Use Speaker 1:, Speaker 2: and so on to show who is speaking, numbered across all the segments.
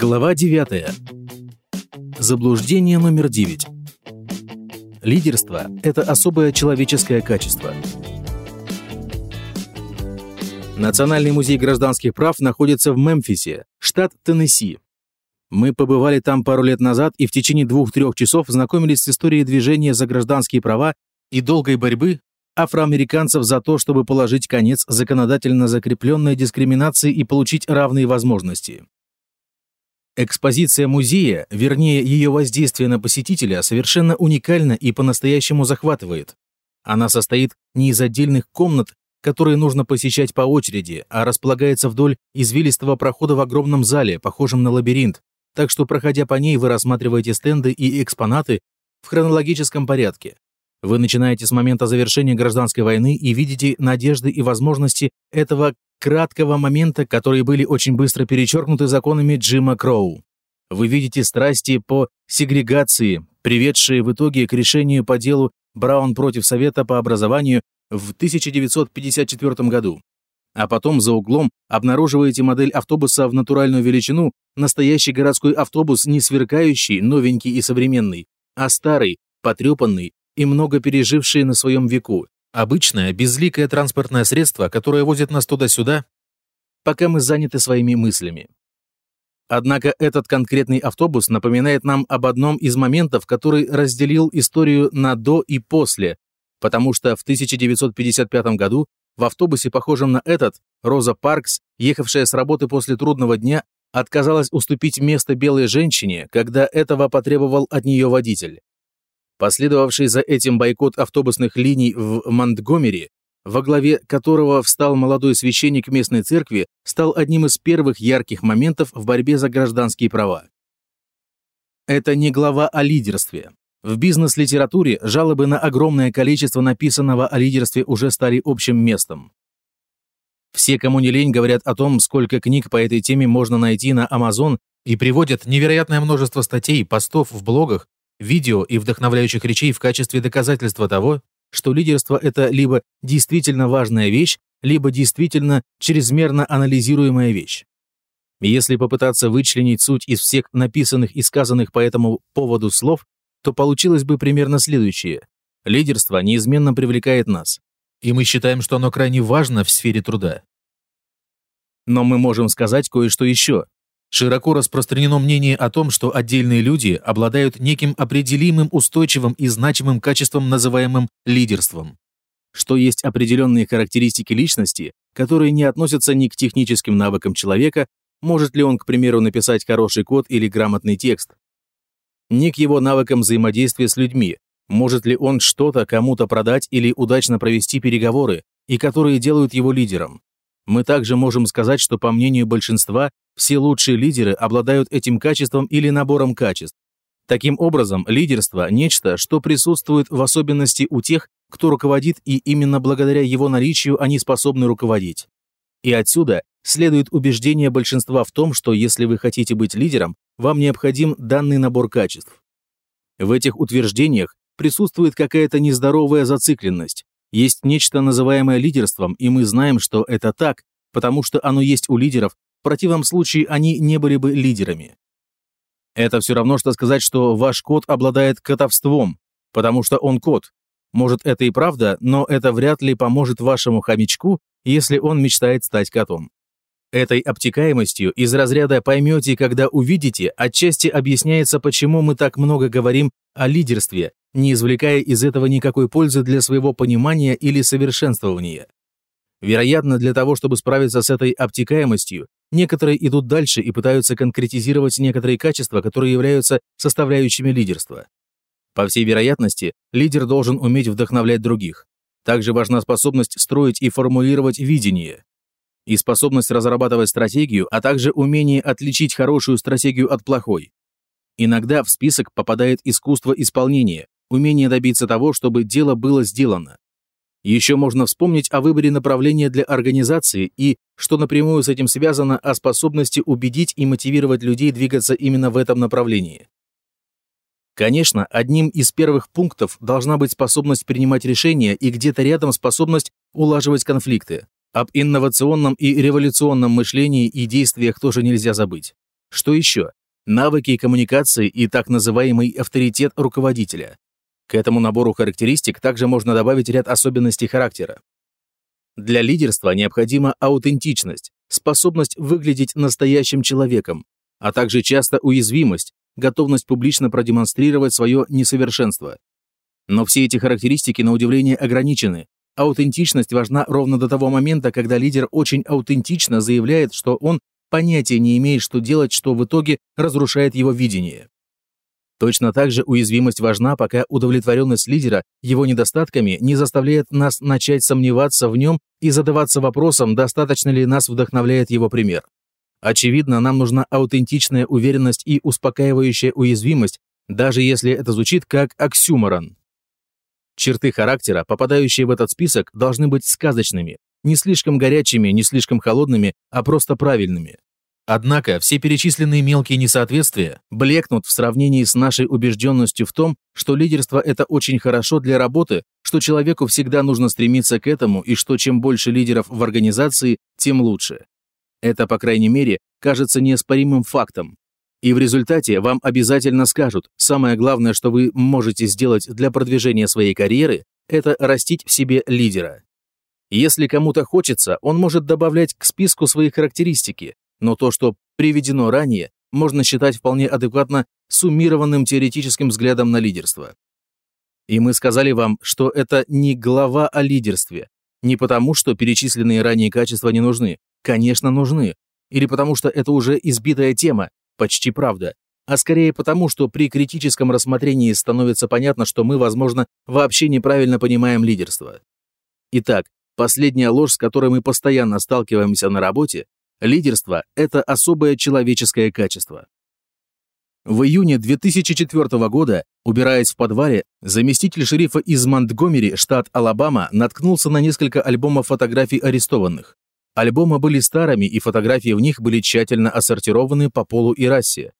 Speaker 1: Глава 9. Заблуждение номер 9. Лидерство – это особое человеческое качество. Национальный музей гражданских прав находится в Мемфисе, штат Теннесси. Мы побывали там пару лет назад и в течение двух-трех часов знакомились с историей движения за гражданские права и долгой борьбы афроамериканцев за то, чтобы положить конец законодательно закрепленной дискриминации и получить равные возможности. Экспозиция музея, вернее ее воздействие на посетителя, совершенно уникальна и по-настоящему захватывает. Она состоит не из отдельных комнат, которые нужно посещать по очереди, а располагается вдоль извилистого прохода в огромном зале, похожем на лабиринт, так что, проходя по ней, вы рассматриваете стенды и экспонаты в хронологическом порядке. Вы начинаете с момента завершения гражданской войны и видите надежды и возможности этого краткого момента, которые были очень быстро перечеркнуты законами Джима Кроу. Вы видите страсти по сегрегации, приведшие в итоге к решению по делу Браун против Совета по образованию в 1954 году. А потом за углом обнаруживаете модель автобуса в натуральную величину, настоящий городской автобус не сверкающий, новенький и современный, а старый, потрепанный и много переживший на своем веку, Обычное, безликое транспортное средство, которое возит нас туда-сюда, пока мы заняты своими мыслями. Однако этот конкретный автобус напоминает нам об одном из моментов, который разделил историю на «до» и «после», потому что в 1955 году в автобусе, похожем на этот, Роза Паркс, ехавшая с работы после трудного дня, отказалась уступить место белой женщине, когда этого потребовал от нее водитель. Последовавший за этим бойкот автобусных линий в Монтгомери, во главе которого встал молодой священник местной церкви, стал одним из первых ярких моментов в борьбе за гражданские права. Это не глава о лидерстве. В бизнес-литературе жалобы на огромное количество написанного о лидерстве уже стали общим местом. Все, кому не лень, говорят о том, сколько книг по этой теме можно найти на Amazon и приводят невероятное множество статей, постов в блогах видео и вдохновляющих речей в качестве доказательства того, что лидерство – это либо действительно важная вещь, либо действительно чрезмерно анализируемая вещь. Если попытаться вычленить суть из всех написанных и сказанных по этому поводу слов, то получилось бы примерно следующее. Лидерство неизменно привлекает нас, и мы считаем, что оно крайне важно в сфере труда. Но мы можем сказать кое-что еще, Широко распространено мнение о том, что отдельные люди обладают неким определимым устойчивым и значимым качеством, называемым лидерством. Что есть определенные характеристики личности, которые не относятся ни к техническим навыкам человека, может ли он, к примеру, написать хороший код или грамотный текст, ни к его навыкам взаимодействия с людьми, может ли он что-то кому-то продать или удачно провести переговоры, и которые делают его лидером. Мы также можем сказать, что по мнению большинства, все лучшие лидеры обладают этим качеством или набором качеств. Таким образом, лидерство – нечто, что присутствует в особенности у тех, кто руководит, и именно благодаря его наличию они способны руководить. И отсюда следует убеждение большинства в том, что если вы хотите быть лидером, вам необходим данный набор качеств. В этих утверждениях присутствует какая-то нездоровая зацикленность. Есть нечто, называемое лидерством, и мы знаем, что это так, потому что оно есть у лидеров, в противном случае они не были бы лидерами. Это все равно, что сказать, что ваш кот обладает котовством, потому что он кот. Может, это и правда, но это вряд ли поможет вашему хомячку, если он мечтает стать котом. Этой обтекаемостью из разряда «поймете, когда увидите» отчасти объясняется, почему мы так много говорим о лидерстве, не извлекая из этого никакой пользы для своего понимания или совершенствования. Вероятно, для того, чтобы справиться с этой обтекаемостью, Некоторые идут дальше и пытаются конкретизировать некоторые качества, которые являются составляющими лидерства. По всей вероятности, лидер должен уметь вдохновлять других. Также важна способность строить и формулировать видение. И способность разрабатывать стратегию, а также умение отличить хорошую стратегию от плохой. Иногда в список попадает искусство исполнения, умение добиться того, чтобы дело было сделано. Еще можно вспомнить о выборе направления для организации и, что напрямую с этим связано, о способности убедить и мотивировать людей двигаться именно в этом направлении. Конечно, одним из первых пунктов должна быть способность принимать решения и где-то рядом способность улаживать конфликты. Об инновационном и революционном мышлении и действиях тоже нельзя забыть. Что еще? Навыки коммуникации и так называемый авторитет руководителя. К этому набору характеристик также можно добавить ряд особенностей характера. Для лидерства необходима аутентичность, способность выглядеть настоящим человеком, а также часто уязвимость, готовность публично продемонстрировать свое несовершенство. Но все эти характеристики, на удивление, ограничены. Аутентичность важна ровно до того момента, когда лидер очень аутентично заявляет, что он понятия не имеет, что делать, что в итоге разрушает его видение. Точно так же уязвимость важна, пока удовлетворенность лидера его недостатками не заставляет нас начать сомневаться в нем и задаваться вопросом, достаточно ли нас вдохновляет его пример. Очевидно, нам нужна аутентичная уверенность и успокаивающая уязвимость, даже если это звучит как оксюморон. Черты характера, попадающие в этот список, должны быть сказочными, не слишком горячими, не слишком холодными, а просто правильными. Однако все перечисленные мелкие несоответствия блекнут в сравнении с нашей убежденностью в том, что лидерство – это очень хорошо для работы, что человеку всегда нужно стремиться к этому и что чем больше лидеров в организации, тем лучше. Это, по крайней мере, кажется неоспоримым фактом. И в результате вам обязательно скажут, самое главное, что вы можете сделать для продвижения своей карьеры, это растить в себе лидера. Если кому-то хочется, он может добавлять к списку свои характеристики, но то, что приведено ранее, можно считать вполне адекватно суммированным теоретическим взглядом на лидерство. И мы сказали вам, что это не глава о лидерстве, не потому, что перечисленные ранее качества не нужны, конечно, нужны, или потому что это уже избитая тема, почти правда, а скорее потому, что при критическом рассмотрении становится понятно, что мы, возможно, вообще неправильно понимаем лидерство. Итак, последняя ложь, с которой мы постоянно сталкиваемся на работе, лидерство – это особое человеческое качество. В июне 2004 года, убираясь в подвале, заместитель шерифа из Монтгомери, штат Алабама, наткнулся на несколько альбомов фотографий арестованных. Альбомы были старыми, и фотографии в них были тщательно отсортированы по полу и расе.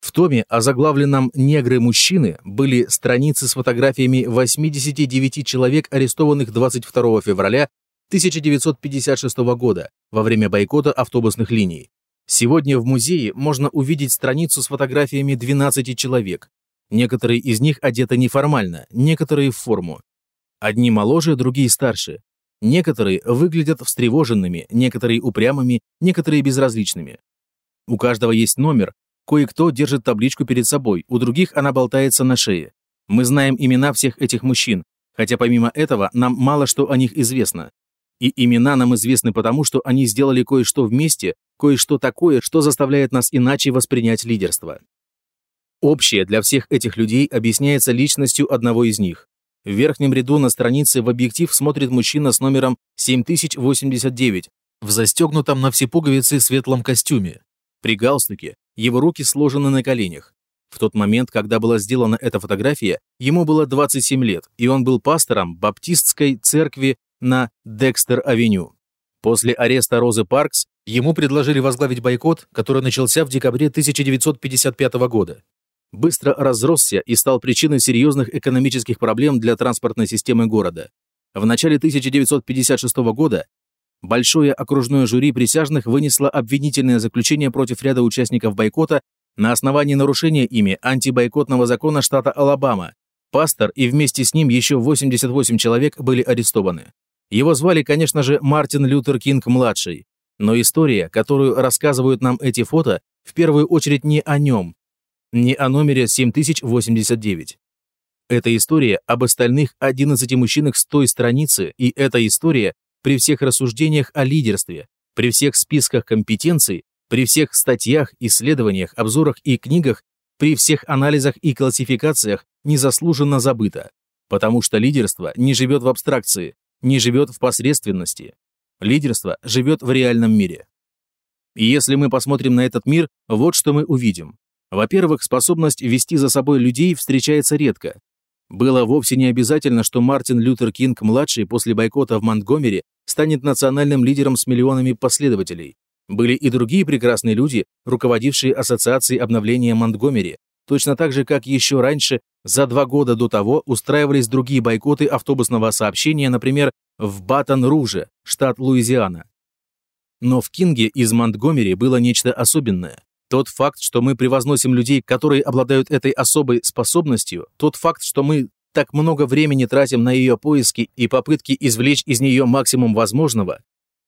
Speaker 1: В томе, озаглавленном «Негры-мужчины», были страницы с фотографиями 89 человек, арестованных 22 февраля 1956 года во время бойкота автобусных линий. Сегодня в музее можно увидеть страницу с фотографиями 12 человек. Некоторые из них одеты неформально, некоторые в форму. Одни моложе, другие старше. Некоторые выглядят встревоженными, некоторые упрямыми, некоторые безразличными. У каждого есть номер, кое-кто держит табличку перед собой, у других она болтается на шее. Мы знаем имена всех этих мужчин, хотя помимо этого нам мало что о них известно. И имена нам известны потому, что они сделали кое-что вместе, кое-что такое, что заставляет нас иначе воспринять лидерство. Общее для всех этих людей объясняется личностью одного из них. В верхнем ряду на странице в объектив смотрит мужчина с номером 7089 в застегнутом на все пуговицы светлом костюме. При галстуке его руки сложены на коленях. В тот момент, когда была сделана эта фотография, ему было 27 лет, и он был пастором баптистской церкви на Декстер-авеню. После ареста Розы Паркс ему предложили возглавить бойкот, который начался в декабре 1955 года быстро разросся и стал причиной серьезных экономических проблем для транспортной системы города. В начале 1956 года большое окружное жюри присяжных вынесло обвинительное заключение против ряда участников бойкота на основании нарушения ими антибойкотного закона штата Алабама. Пастор и вместе с ним еще 88 человек были арестованы. Его звали, конечно же, Мартин Лютер Кинг-младший. Но история, которую рассказывают нам эти фото, в первую очередь не о нем, не о номере 7089. Это история об остальных 11 мужчинах с той страницы, и эта история при всех рассуждениях о лидерстве, при всех списках компетенций, при всех статьях, исследованиях, обзорах и книгах, при всех анализах и классификациях незаслуженно забыта, потому что лидерство не живет в абстракции, не живет в посредственности. Лидерство живет в реальном мире. И если мы посмотрим на этот мир, вот что мы увидим. Во-первых, способность вести за собой людей встречается редко. Было вовсе не обязательно, что Мартин Лютер Кинг-младший после бойкота в Монтгомери станет национальным лидером с миллионами последователей. Были и другие прекрасные люди, руководившие Ассоциацией обновления Монтгомери, точно так же, как еще раньше, за два года до того, устраивались другие бойкоты автобусного сообщения, например, в Батон-Руже, штат Луизиана. Но в Кинге из Монтгомери было нечто особенное. Тот факт, что мы превозносим людей, которые обладают этой особой способностью, тот факт, что мы так много времени тратим на ее поиски и попытки извлечь из нее максимум возможного,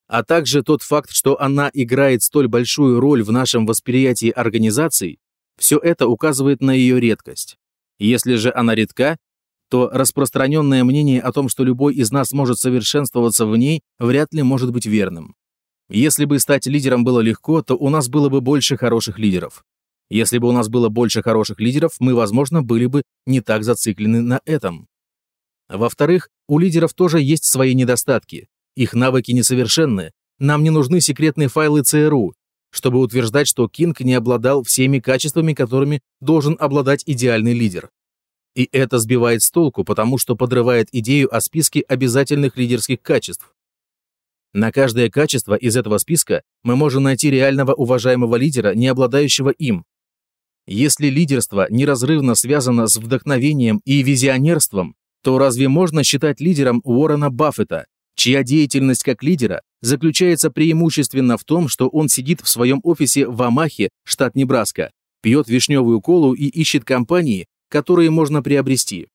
Speaker 1: а также тот факт, что она играет столь большую роль в нашем восприятии организаций, все это указывает на ее редкость. Если же она редка, то распространенное мнение о том, что любой из нас может совершенствоваться в ней, вряд ли может быть верным. Если бы стать лидером было легко, то у нас было бы больше хороших лидеров. Если бы у нас было больше хороших лидеров, мы, возможно, были бы не так зациклены на этом. Во-вторых, у лидеров тоже есть свои недостатки. Их навыки несовершенны. Нам не нужны секретные файлы ЦРУ, чтобы утверждать, что Кинг не обладал всеми качествами, которыми должен обладать идеальный лидер. И это сбивает с толку, потому что подрывает идею о списке обязательных лидерских качеств. На каждое качество из этого списка мы можем найти реального уважаемого лидера, не обладающего им. Если лидерство неразрывно связано с вдохновением и визионерством, то разве можно считать лидером Уоррена Баффета, чья деятельность как лидера заключается преимущественно в том, что он сидит в своем офисе в Амахе, штат Небраска, пьет вишневую колу и ищет компании, которые можно приобрести.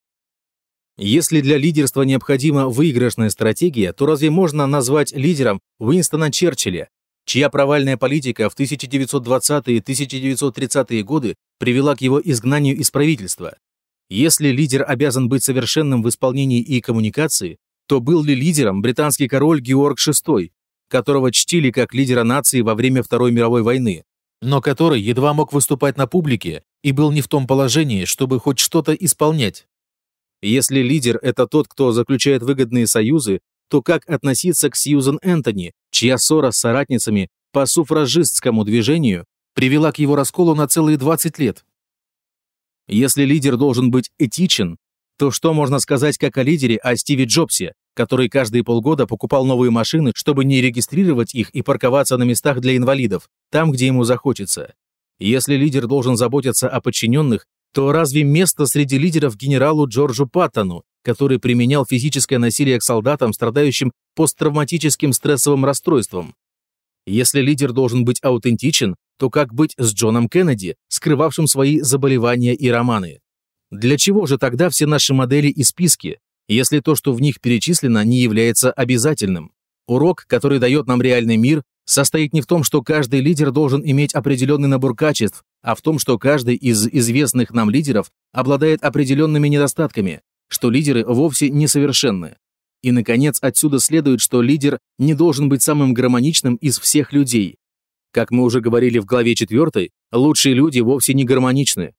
Speaker 1: Если для лидерства необходима выигрышная стратегия, то разве можно назвать лидером Уинстона Черчилля, чья провальная политика в 1920-е и 1930-е годы привела к его изгнанию из правительства? Если лидер обязан быть совершенным в исполнении и коммуникации, то был ли лидером британский король Георг VI, которого чтили как лидера нации во время Второй мировой войны, но который едва мог выступать на публике и был не в том положении, чтобы хоть что-то исполнять. Если лидер – это тот, кто заключает выгодные союзы, то как относиться к Сьюзен Энтони, чья ссора с соратницами по суфражистскому движению привела к его расколу на целые 20 лет? Если лидер должен быть этичен, то что можно сказать как о лидере, о Стиве Джобсе, который каждые полгода покупал новые машины, чтобы не регистрировать их и парковаться на местах для инвалидов, там, где ему захочется. Если лидер должен заботиться о подчиненных, то разве место среди лидеров генералу Джорджу Паттону, который применял физическое насилие к солдатам, страдающим посттравматическим стрессовым расстройством? Если лидер должен быть аутентичен, то как быть с Джоном Кеннеди, скрывавшим свои заболевания и романы? Для чего же тогда все наши модели и списки, если то, что в них перечислено, не является обязательным. Урок, который дает нам реальный мир, состоит не в том, что каждый лидер должен иметь определенный набор качеств, а в том, что каждый из известных нам лидеров обладает определенными недостатками, что лидеры вовсе несовершенны. И, наконец, отсюда следует, что лидер не должен быть самым гармоничным из всех людей. Как мы уже говорили в главе 4, лучшие люди вовсе не гармоничны.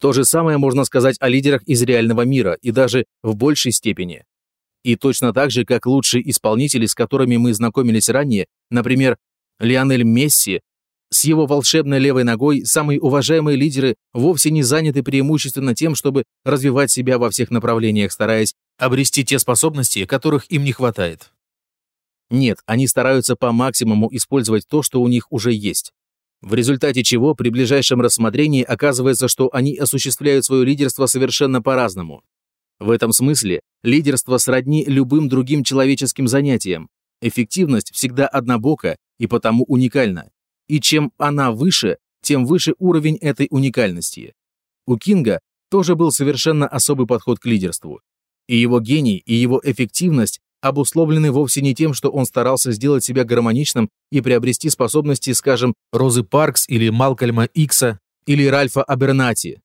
Speaker 1: То же самое можно сказать о лидерах из реального мира, и даже в большей степени. И точно так же, как лучшие исполнители, с которыми мы знакомились ранее, например, Лионель Месси, с его волшебной левой ногой самые уважаемые лидеры вовсе не заняты преимущественно тем, чтобы развивать себя во всех направлениях, стараясь обрести те способности, которых им не хватает. Нет, они стараются по максимуму использовать то, что у них уже есть в результате чего при ближайшем рассмотрении оказывается, что они осуществляют свое лидерство совершенно по-разному. В этом смысле лидерство сродни любым другим человеческим занятиям. Эффективность всегда однобока и потому уникальна. И чем она выше, тем выше уровень этой уникальности. У Кинга тоже был совершенно особый подход к лидерству. И его гений, и его эффективность обусловлены вовсе не тем, что он старался сделать себя гармоничным и приобрести способности, скажем, Розы Паркс или Малкольма Икса или Ральфа Абернати,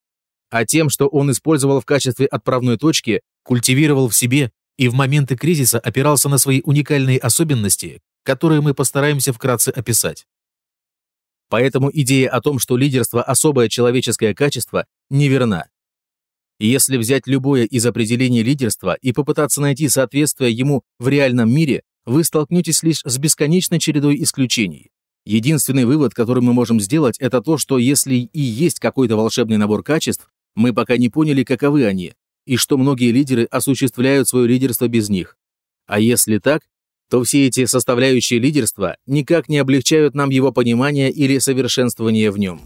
Speaker 1: а тем, что он использовал в качестве отправной точки, культивировал в себе и в моменты кризиса опирался на свои уникальные особенности, которые мы постараемся вкратце описать. Поэтому идея о том, что лидерство – особое человеческое качество, неверна. Если взять любое из определений лидерства и попытаться найти соответствие ему в реальном мире, вы столкнетесь лишь с бесконечной чередой исключений. Единственный вывод, который мы можем сделать, это то, что если и есть какой-то волшебный набор качеств, мы пока не поняли, каковы они, и что многие лидеры осуществляют свое лидерство без них. А если так, то все эти составляющие лидерства никак не облегчают нам его понимание или совершенствование в нем.